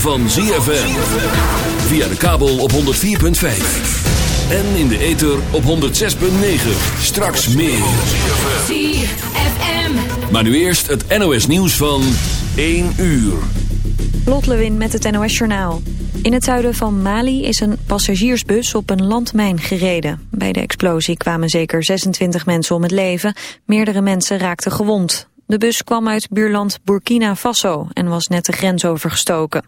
van ZFM. Via de kabel op 104.5. En in de ether op 106.9. Straks meer. ZFM. Maar nu eerst het NOS nieuws van 1 uur. Lot Lewin met het NOS Journaal. In het zuiden van Mali is een passagiersbus op een landmijn gereden. Bij de explosie kwamen zeker 26 mensen om het leven. Meerdere mensen raakten gewond. De bus kwam uit buurland Burkina Faso en was net de grens overgestoken.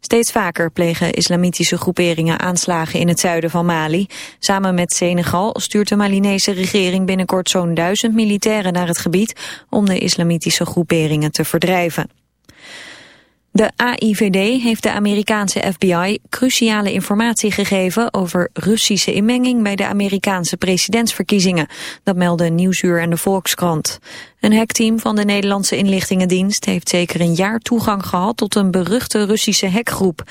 Steeds vaker plegen islamitische groeperingen aanslagen in het zuiden van Mali. Samen met Senegal stuurt de Malinese regering binnenkort zo'n duizend militairen naar het gebied om de islamitische groeperingen te verdrijven. De AIVD heeft de Amerikaanse FBI cruciale informatie gegeven over Russische inmenging bij de Amerikaanse presidentsverkiezingen. Dat melden Nieuwsuur en de Volkskrant. Een hackteam van de Nederlandse inlichtingendienst heeft zeker een jaar toegang gehad tot een beruchte Russische hackgroep.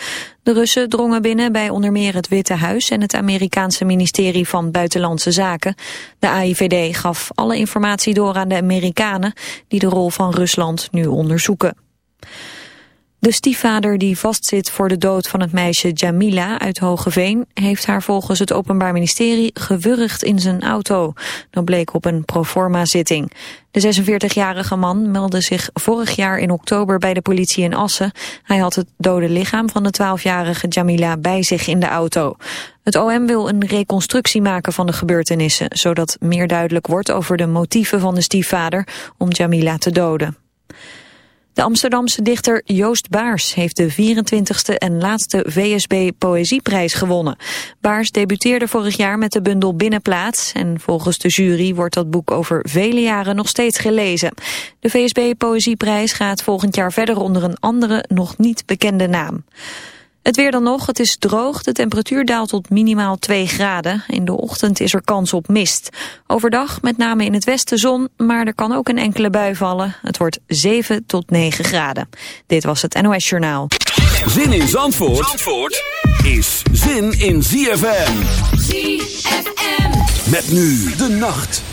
De Russen drongen binnen bij onder meer het Witte Huis en het Amerikaanse ministerie van Buitenlandse Zaken. De AIVD gaf alle informatie door aan de Amerikanen die de rol van Rusland nu onderzoeken. De stiefvader die vastzit voor de dood van het meisje Jamila uit Hogeveen... heeft haar volgens het Openbaar Ministerie gewurgd in zijn auto. Dat bleek op een proforma-zitting. De 46-jarige man meldde zich vorig jaar in oktober bij de politie in Assen. Hij had het dode lichaam van de 12-jarige Jamila bij zich in de auto. Het OM wil een reconstructie maken van de gebeurtenissen... zodat meer duidelijk wordt over de motieven van de stiefvader om Jamila te doden. De Amsterdamse dichter Joost Baars heeft de 24e en laatste VSB Poëzieprijs gewonnen. Baars debuteerde vorig jaar met de bundel Binnenplaats en volgens de jury wordt dat boek over vele jaren nog steeds gelezen. De VSB Poëzieprijs gaat volgend jaar verder onder een andere, nog niet bekende naam. Het weer dan nog, het is droog, de temperatuur daalt tot minimaal 2 graden. In de ochtend is er kans op mist. Overdag met name in het westen zon, maar er kan ook een enkele bui vallen. Het wordt 7 tot 9 graden. Dit was het NOS Journaal. Zin in Zandvoort, Zandvoort is zin in ZFM. ZFM. Met nu de nacht.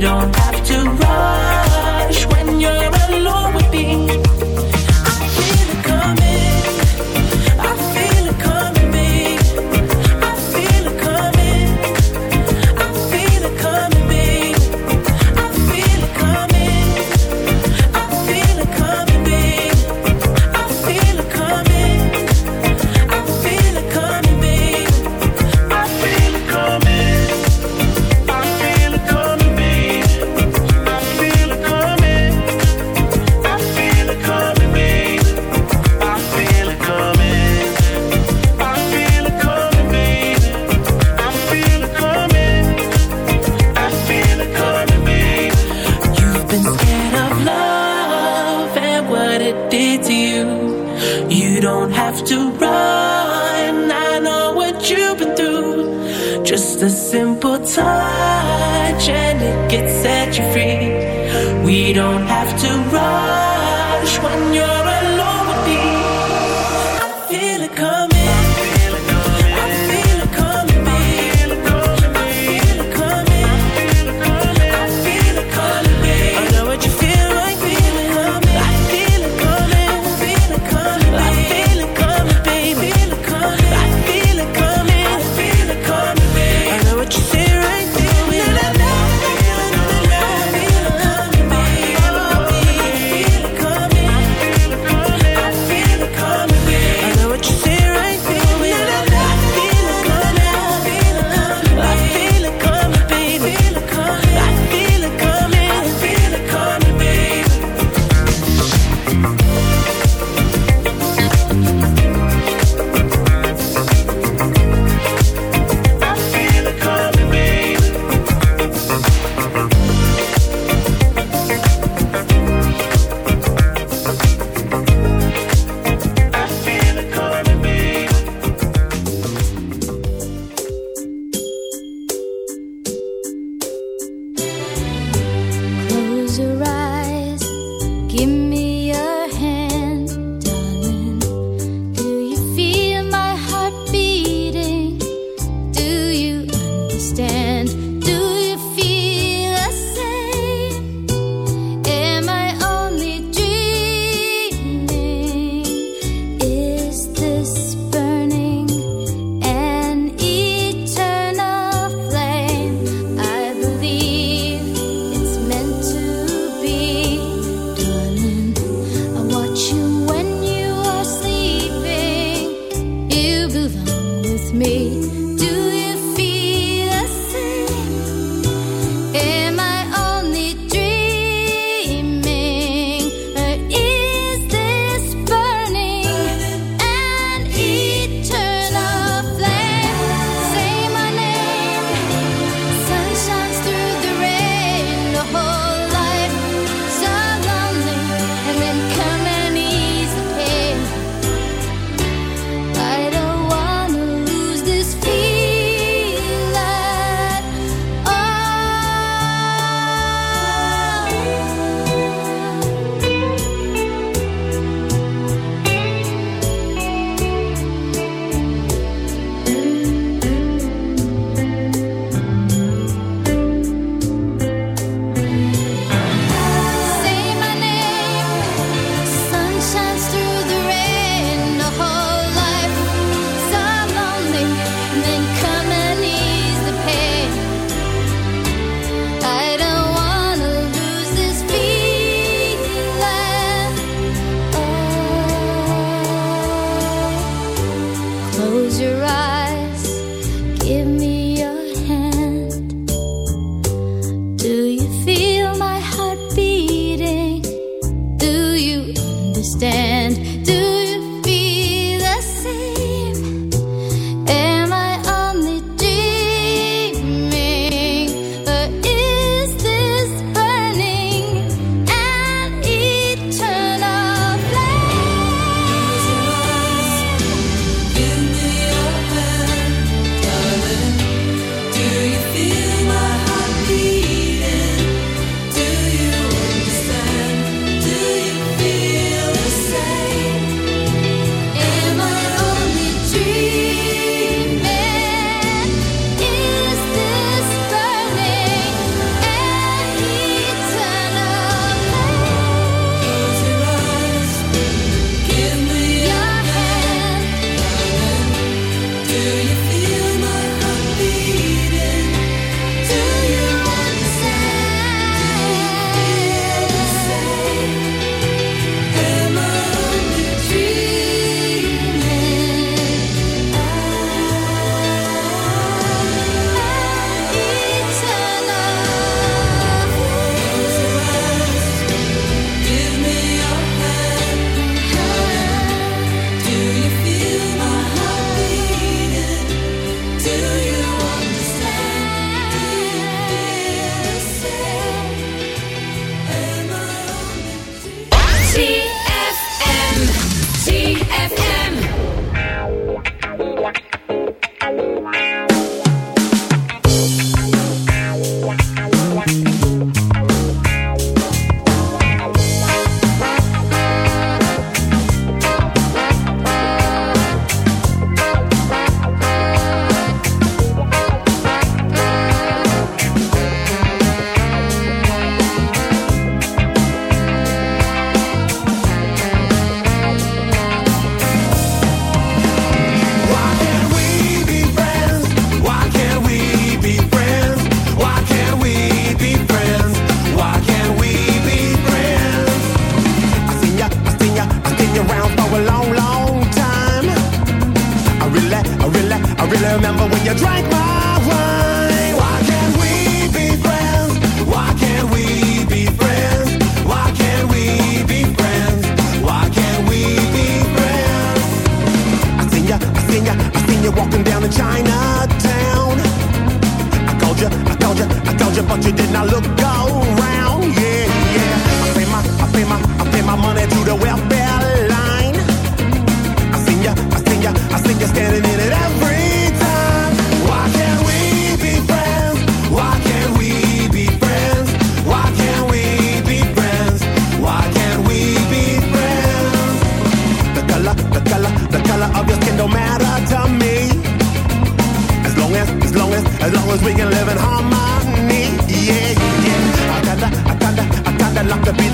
don't have to run.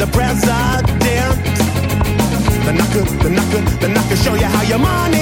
the president. the knocker, the knocker, the knocker, show you how your money.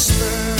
whisper.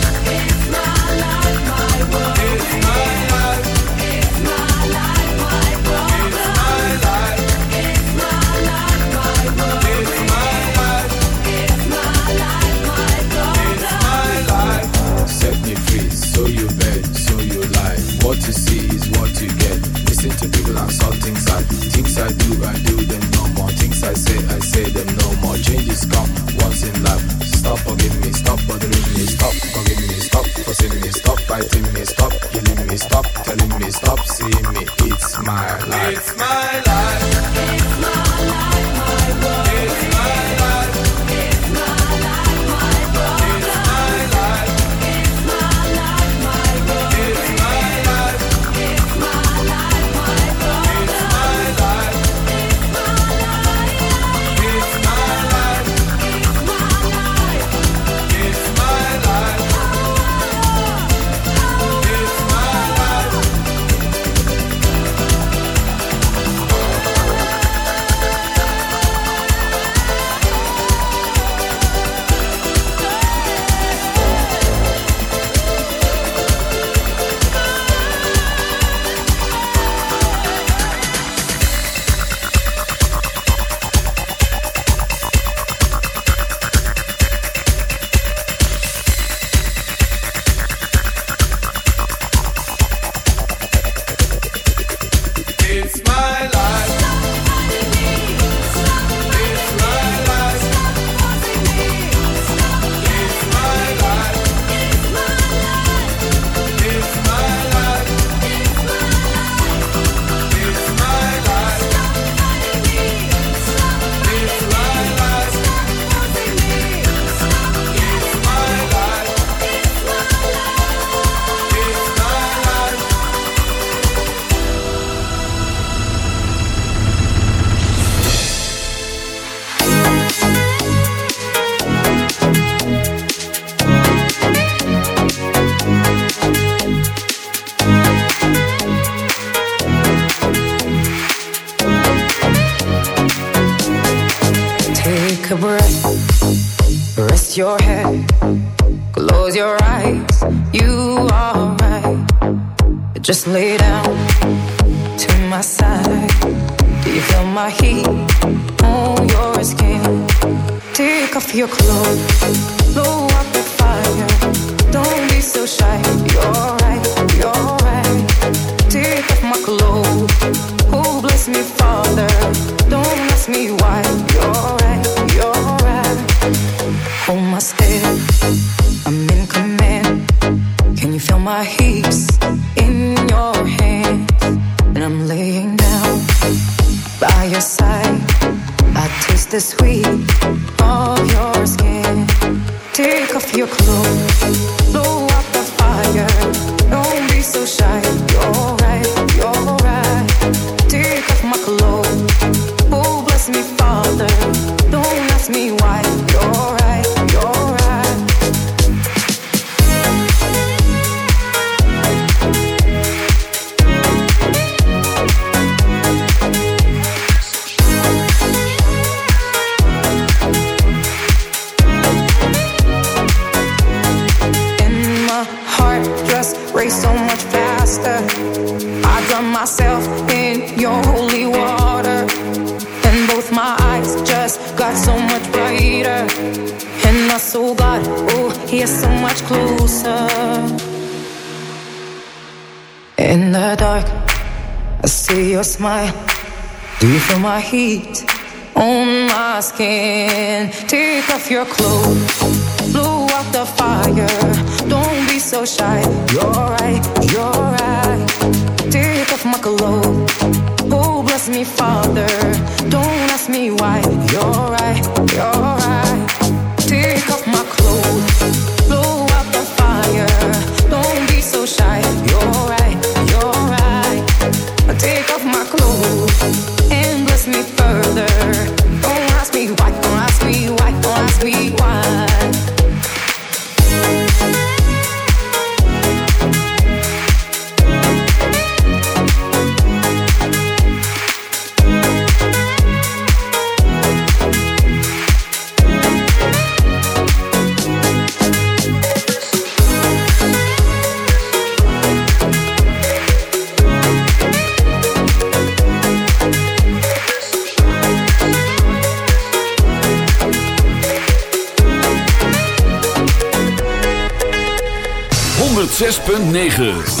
my clothes. Oh, bless me, Father. Don't ask me why. heat 106.9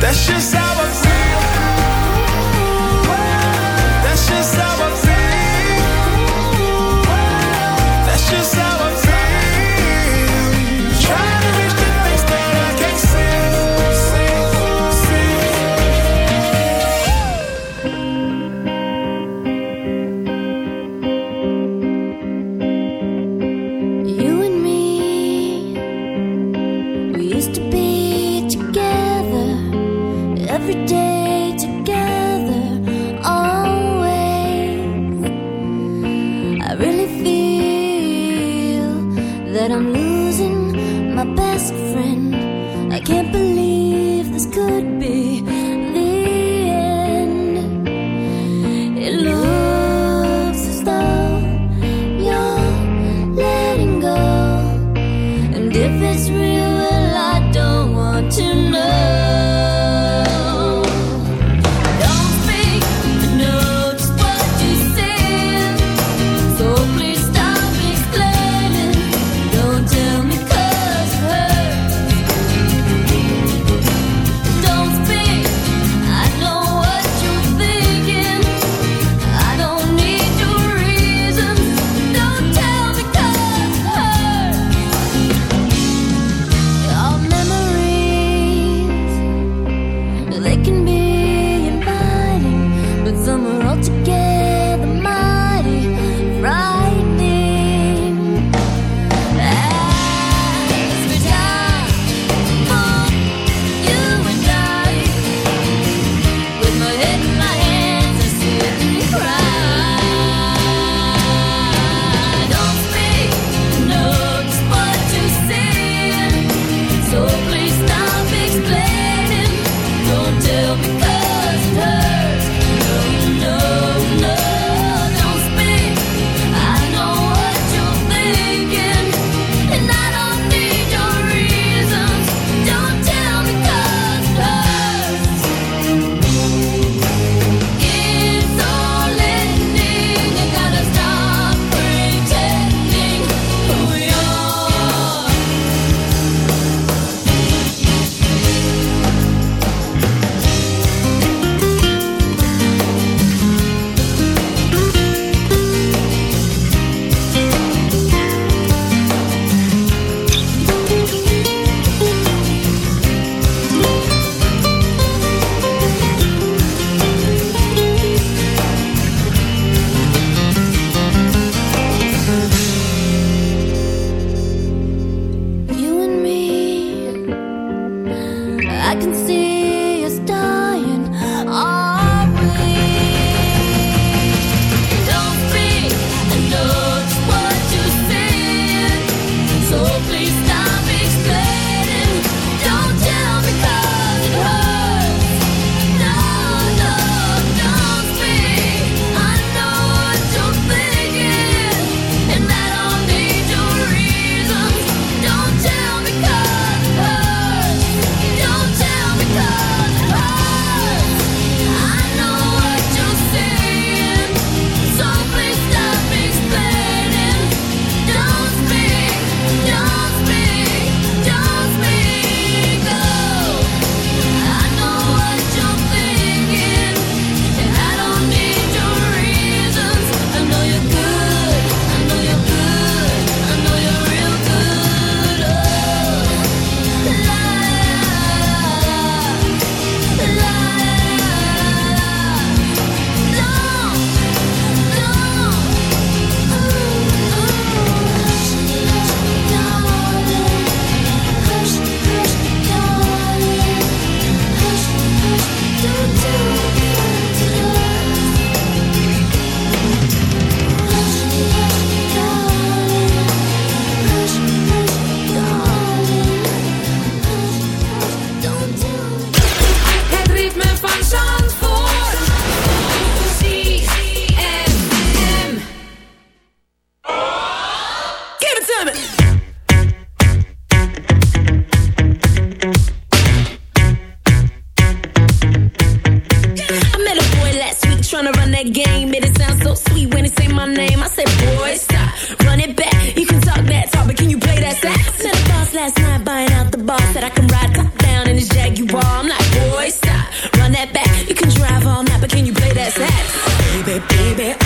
That's just how drive all night, but can you play that sax? Baby, baby.